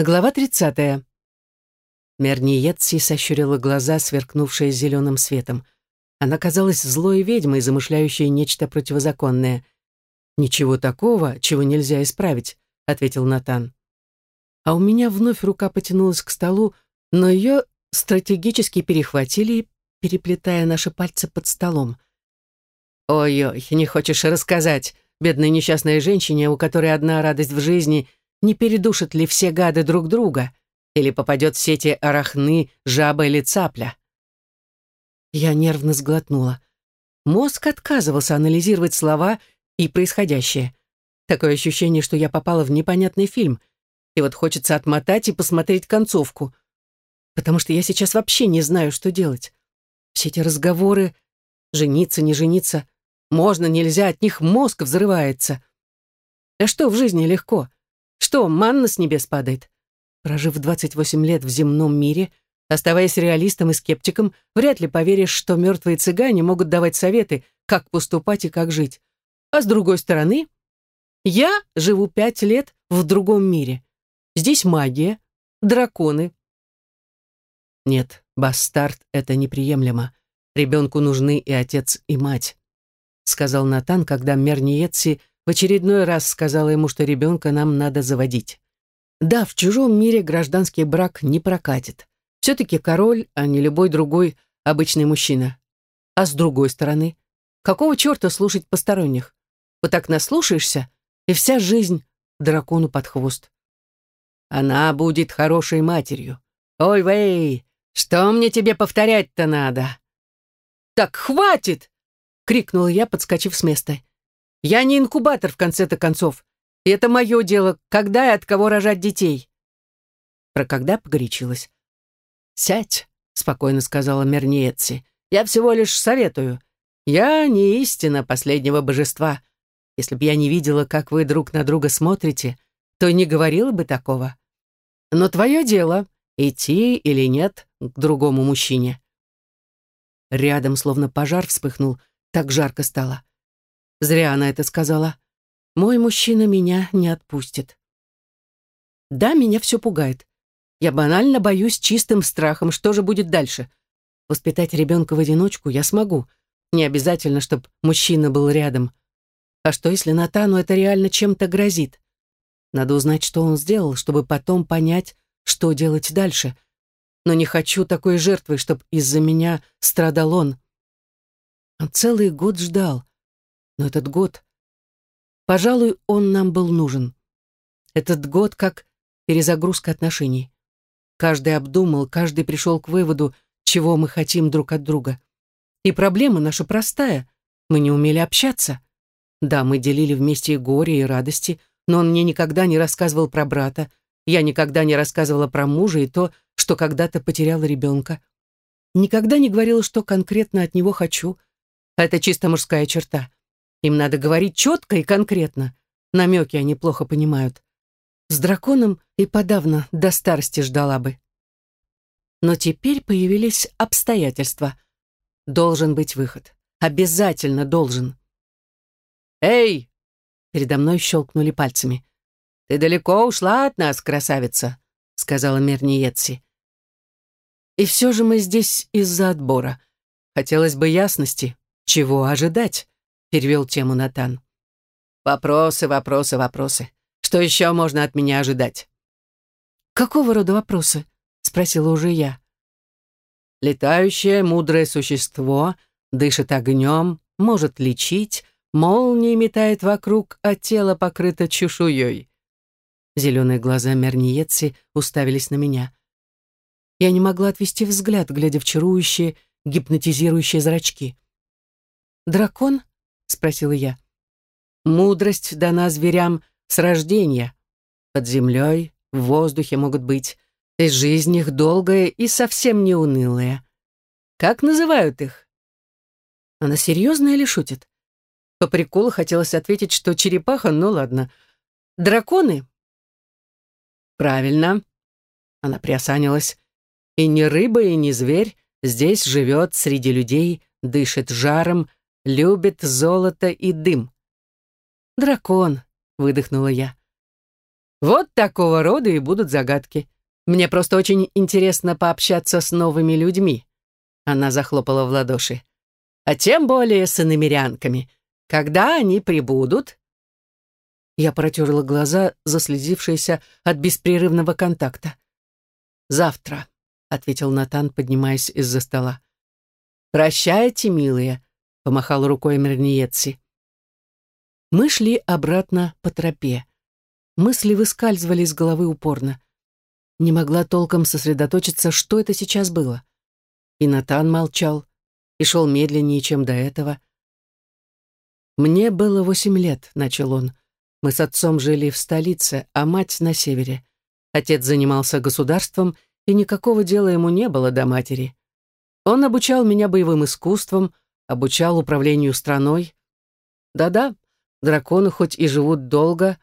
Глава 30. Мерниетси сощурила глаза, сверкнувшие зеленым светом. Она казалась злой ведьмой, замышляющей нечто противозаконное. «Ничего такого, чего нельзя исправить», — ответил Натан. А у меня вновь рука потянулась к столу, но ее стратегически перехватили, переплетая наши пальцы под столом. «Ой-ой, не хочешь рассказать бедной несчастной женщине, у которой одна радость в жизни — не передушат ли все гады друг друга, или попадет в сети арахны, жаба или цапля. Я нервно сглотнула. Мозг отказывался анализировать слова и происходящее. Такое ощущение, что я попала в непонятный фильм, и вот хочется отмотать и посмотреть концовку, потому что я сейчас вообще не знаю, что делать. Все эти разговоры, жениться, не жениться, можно, нельзя, от них мозг взрывается. А что в жизни легко? Что, манна с небес падает? Прожив 28 лет в земном мире, оставаясь реалистом и скептиком, вряд ли поверишь, что мертвые цыгане могут давать советы, как поступать и как жить. А с другой стороны, я живу пять лет в другом мире. Здесь магия, драконы. Нет, бастард — это неприемлемо. Ребенку нужны и отец, и мать, сказал Натан, когда Мерниетси в очередной раз сказала ему, что ребенка нам надо заводить. Да, в чужом мире гражданский брак не прокатит. Все-таки король, а не любой другой обычный мужчина. А с другой стороны, какого черта слушать посторонних? Вот так наслушаешься, и вся жизнь дракону под хвост. Она будет хорошей матерью. Ой, вей, что мне тебе повторять-то надо? Так хватит! крикнула я, подскочив с места. Я не инкубатор в конце-то концов. И это мое дело, когда и от кого рожать детей. Про когда погорячилась. «Сядь», — спокойно сказала Мерниетси. «Я всего лишь советую. Я не истина последнего божества. Если б я не видела, как вы друг на друга смотрите, то не говорила бы такого. Но твое дело — идти или нет к другому мужчине». Рядом словно пожар вспыхнул, так жарко стало. Зря она это сказала. Мой мужчина меня не отпустит. Да, меня все пугает. Я банально боюсь чистым страхом, что же будет дальше. Воспитать ребенка в одиночку я смогу. Не обязательно, чтобы мужчина был рядом. А что, если Натану это реально чем-то грозит? Надо узнать, что он сделал, чтобы потом понять, что делать дальше. Но не хочу такой жертвы, чтобы из-за меня страдал он. Он целый год ждал. Но этот год... Пожалуй, он нам был нужен. Этот год как перезагрузка отношений. Каждый обдумал, каждый пришел к выводу, чего мы хотим друг от друга. И проблема наша простая. Мы не умели общаться. Да, мы делили вместе и горе, и радости, но он мне никогда не рассказывал про брата, я никогда не рассказывала про мужа и то, что когда-то потеряла ребенка. Никогда не говорила, что конкретно от него хочу. Это чисто мужская черта. Им надо говорить четко и конкретно. Намеки они плохо понимают. С драконом и подавно до старости ждала бы. Но теперь появились обстоятельства. Должен быть выход. Обязательно должен. «Эй!» — передо мной щелкнули пальцами. «Ты далеко ушла от нас, красавица», — сказала Мерниетси. «И все же мы здесь из-за отбора. Хотелось бы ясности, чего ожидать перевел тему Натан. Вопросы, вопросы, вопросы. Что еще можно от меня ожидать? Какого рода вопросы? Спросила уже я. Летающее мудрое существо дышит огнем, может лечить, молнии метает вокруг, а тело покрыто чешуей. Зеленые глаза Мерниетси уставились на меня. Я не могла отвести взгляд, глядя в чарующие, гипнотизирующие зрачки. «Дракон?» — спросила я. «Мудрость дана зверям с рождения. Под землей, в воздухе могут быть, и жизнь их долгая и совсем не унылая. Как называют их?» Она серьезно или шутит? По приколу хотелось ответить, что черепаха, ну ладно. «Драконы?» «Правильно». Она приосанилась. «И не рыба, и не зверь здесь живет среди людей, дышит жаром, любит золото и дым. «Дракон», — выдохнула я. Вот такого рода и будут загадки. Мне просто очень интересно пообщаться с новыми людьми. Она захлопала в ладоши. А тем более с иномерянками. Когда они прибудут? Я протерла глаза, заслезившиеся от беспрерывного контакта. «Завтра», — ответил Натан, поднимаясь из-за стола. «Прощайте, милые», — помахал рукой Мерниетси. Мы шли обратно по тропе. Мысли выскальзывали из головы упорно. Не могла толком сосредоточиться, что это сейчас было. И Натан молчал, и шел медленнее, чем до этого. «Мне было восемь лет», — начал он. «Мы с отцом жили в столице, а мать на севере. Отец занимался государством, и никакого дела ему не было до матери. Он обучал меня боевым искусствам, обучал управлению страной. Да-да, драконы хоть и живут долго,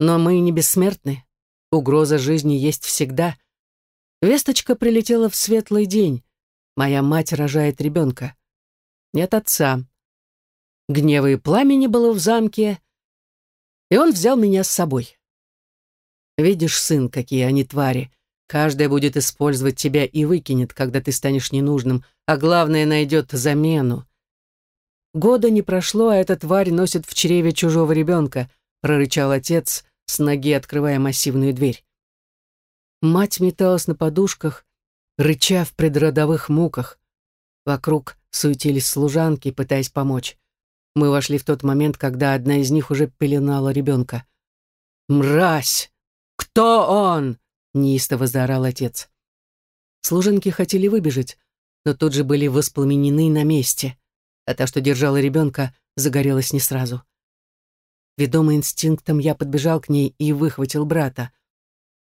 но мы не бессмертны. Угроза жизни есть всегда. Весточка прилетела в светлый день. Моя мать рожает ребенка. Нет отца. Гнева и пламени было в замке, и он взял меня с собой. Видишь, сын, какие они твари. Каждая будет использовать тебя и выкинет, когда ты станешь ненужным, а главное, найдет замену. Года не прошло, а эта тварь носит в чреве чужого ребенка, прорычал отец, с ноги открывая массивную дверь. Мать металась на подушках, рыча в предродовых муках. Вокруг суетились служанки, пытаясь помочь. Мы вошли в тот момент, когда одна из них уже пеленала ребенка. «Мразь! Кто он?» неистово заорал отец. Служенки хотели выбежать, но тут же были воспламенены на месте, а та, что держала ребенка, загорелась не сразу. Ведомый инстинктом, я подбежал к ней и выхватил брата.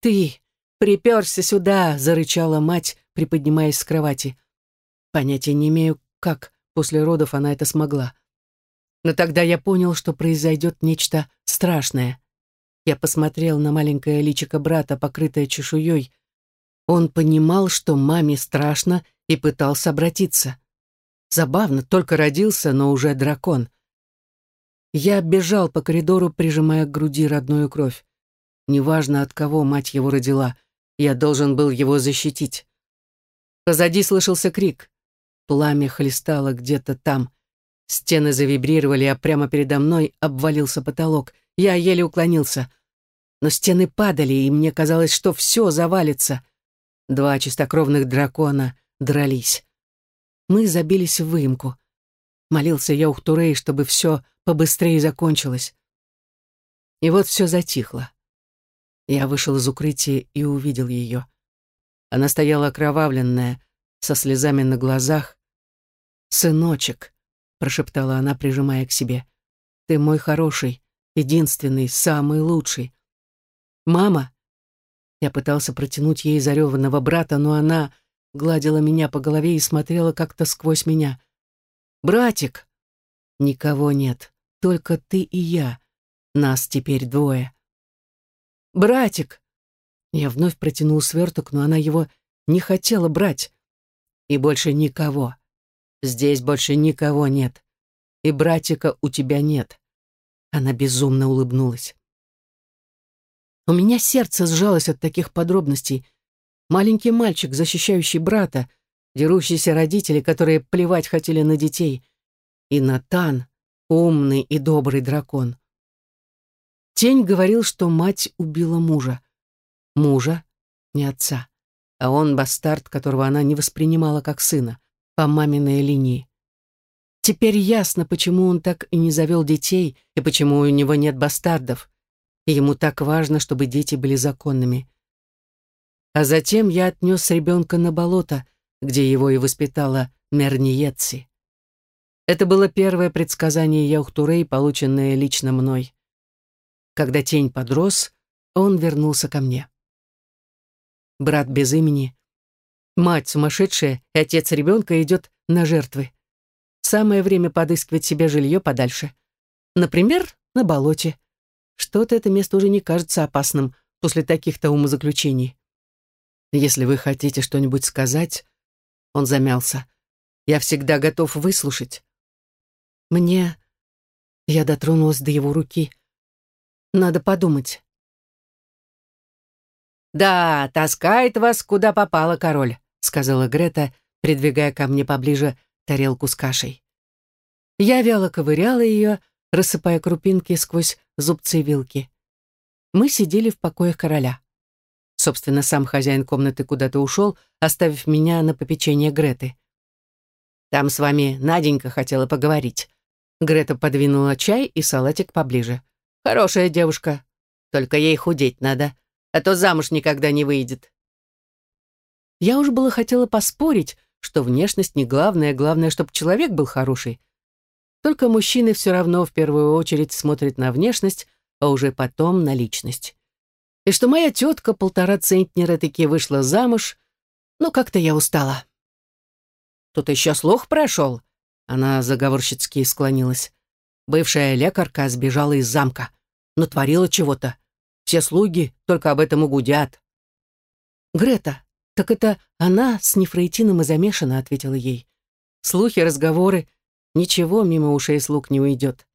«Ты приперся сюда!» — зарычала мать, приподнимаясь с кровати. Понятия не имею, как после родов она это смогла. Но тогда я понял, что произойдет нечто страшное. Я посмотрел на маленькое личико брата, покрытое чешуей. Он понимал, что маме страшно, и пытался обратиться. Забавно, только родился, но уже дракон. Я бежал по коридору, прижимая к груди родную кровь. Неважно, от кого мать его родила, я должен был его защитить. Позади слышался крик. Пламя хлестало где-то там. Стены завибрировали, а прямо передо мной обвалился потолок. Я еле уклонился но стены падали, и мне казалось, что все завалится. Два чистокровных дракона дрались. Мы забились в выемку. Молился я Ухтурей, чтобы все побыстрее закончилось. И вот все затихло. Я вышел из укрытия и увидел ее. Она стояла окровавленная, со слезами на глазах. «Сыночек», — прошептала она, прижимая к себе, — «ты мой хороший, единственный, самый лучший. «Мама!» Я пытался протянуть ей зареванного брата, но она гладила меня по голове и смотрела как-то сквозь меня. «Братик!» «Никого нет, только ты и я. Нас теперь двое». «Братик!» Я вновь протянул сверток, но она его не хотела брать. И больше никого. Здесь больше никого нет. И братика у тебя нет. Она безумно улыбнулась. У меня сердце сжалось от таких подробностей. Маленький мальчик, защищающий брата, дерущиеся родители, которые плевать хотели на детей. И Натан, умный и добрый дракон. Тень говорил, что мать убила мужа. Мужа, не отца. А он бастард, которого она не воспринимала как сына, по маминой линии. Теперь ясно, почему он так и не завел детей, и почему у него нет бастардов и ему так важно, чтобы дети были законными. А затем я отнес ребенка на болото, где его и воспитала Мерниетси. Это было первое предсказание Яухтурей, полученное лично мной. Когда тень подрос, он вернулся ко мне. Брат без имени, мать сумасшедшая и отец ребенка идет на жертвы. Самое время подыскивать себе жилье подальше. Например, на болоте. Что-то это место уже не кажется опасным после таких-то умозаключений. Если вы хотите что-нибудь сказать, он замялся. Я всегда готов выслушать. Мне... Я дотронулась до его руки. Надо подумать. «Да, таскает вас, куда попало, король», — сказала Грета, придвигая ко мне поближе тарелку с кашей. Я вяло ковыряла ее, рассыпая крупинки сквозь зубцы вилки. Мы сидели в покоях короля. Собственно, сам хозяин комнаты куда-то ушел, оставив меня на попечение Греты. «Там с вами Наденька хотела поговорить». Грета подвинула чай и салатик поближе. «Хорошая девушка, только ей худеть надо, а то замуж никогда не выйдет». Я уж было хотела поспорить, что внешность не главное, главное, чтобы человек был хороший. Только мужчины все равно в первую очередь смотрят на внешность, а уже потом на личность. И что моя тетка полтора центнера таки вышла замуж, ну как-то я устала. Тут еще слух прошел. Она заговорщицки склонилась. Бывшая лекарка сбежала из замка, но творила чего-то. Все слуги только об этом и гудят. «Грета, так это она с нефрейтином и замешана», — ответила ей. «Слухи, разговоры, ничего мимо ушей слуг не уйдет».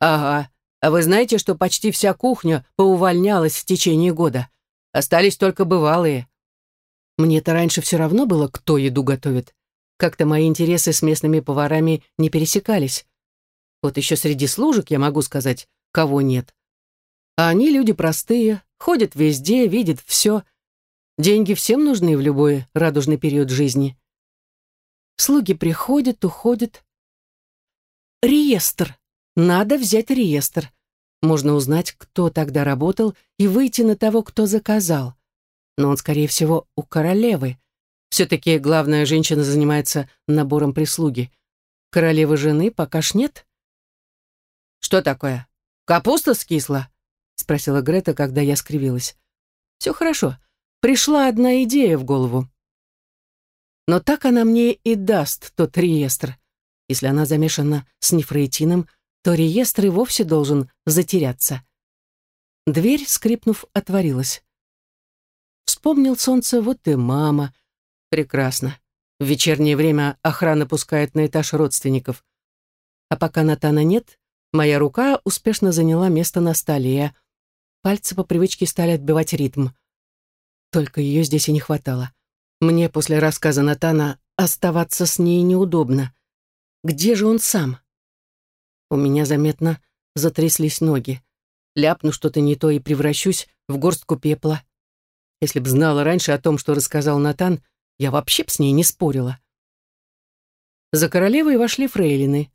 «Ага, а вы знаете, что почти вся кухня поувольнялась в течение года? Остались только бывалые». Мне-то раньше все равно было, кто еду готовит. Как-то мои интересы с местными поварами не пересекались. Вот еще среди служек я могу сказать, кого нет. А они люди простые, ходят везде, видят все. Деньги всем нужны в любой радужный период жизни. Слуги приходят, уходят. Реестр. Надо взять реестр. Можно узнать, кто тогда работал, и выйти на того, кто заказал. Но он, скорее всего, у королевы. Все-таки главная женщина занимается набором прислуги. Королевы жены пока ж нет. «Что такое? Капуста скисла?» — спросила Грета, когда я скривилась. «Все хорошо. Пришла одна идея в голову. Но так она мне и даст тот реестр. Если она замешана с нефрейтином, то реестр и вовсе должен затеряться». Дверь, скрипнув, отворилась. Вспомнил солнце, вот и мама — Прекрасно. В вечернее время охрана пускает на этаж родственников. А пока Натана нет, моя рука успешно заняла место на столе. Пальцы по привычке стали отбивать ритм. Только ее здесь и не хватало. Мне после рассказа Натана оставаться с ней неудобно. Где же он сам? У меня заметно затряслись ноги. Ляпну что-то не то и превращусь в горстку пепла. Если б знала раньше о том, что рассказал Натан, я вообще б с ней не спорила. За королевой вошли фрейлины.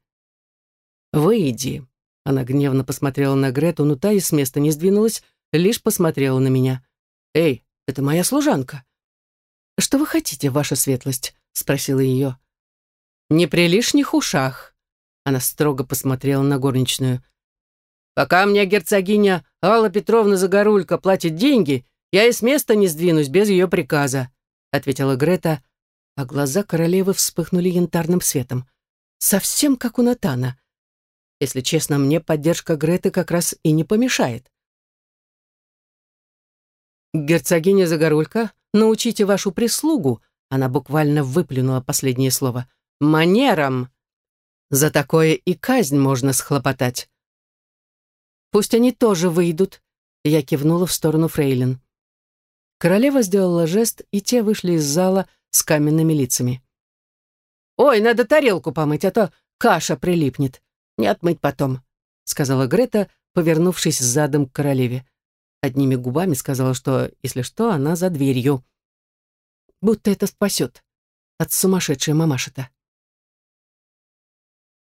«Выйди», — она гневно посмотрела на Грету, но та и с места не сдвинулась, лишь посмотрела на меня. «Эй, это моя служанка». «Что вы хотите, ваша светлость?» — спросила ее. «Не при лишних ушах», — она строго посмотрела на горничную. «Пока мне герцогиня Алла Петровна Загорулька платит деньги, я и с места не сдвинусь без ее приказа ответила Грета, а глаза королевы вспыхнули янтарным светом. Совсем как у Натана. Если честно, мне поддержка Греты как раз и не помешает. «Герцогиня Загорулька, научите вашу прислугу», она буквально выплюнула последнее слово, «манерам». За такое и казнь можно схлопотать. «Пусть они тоже выйдут», я кивнула в сторону Фрейлин. Королева сделала жест, и те вышли из зала с каменными лицами. «Ой, надо тарелку помыть, а то каша прилипнет. Не отмыть потом», — сказала Грета, повернувшись задом к королеве. Одними губами сказала, что, если что, она за дверью. Будто это спасет от сумасшедшей мамаши-то.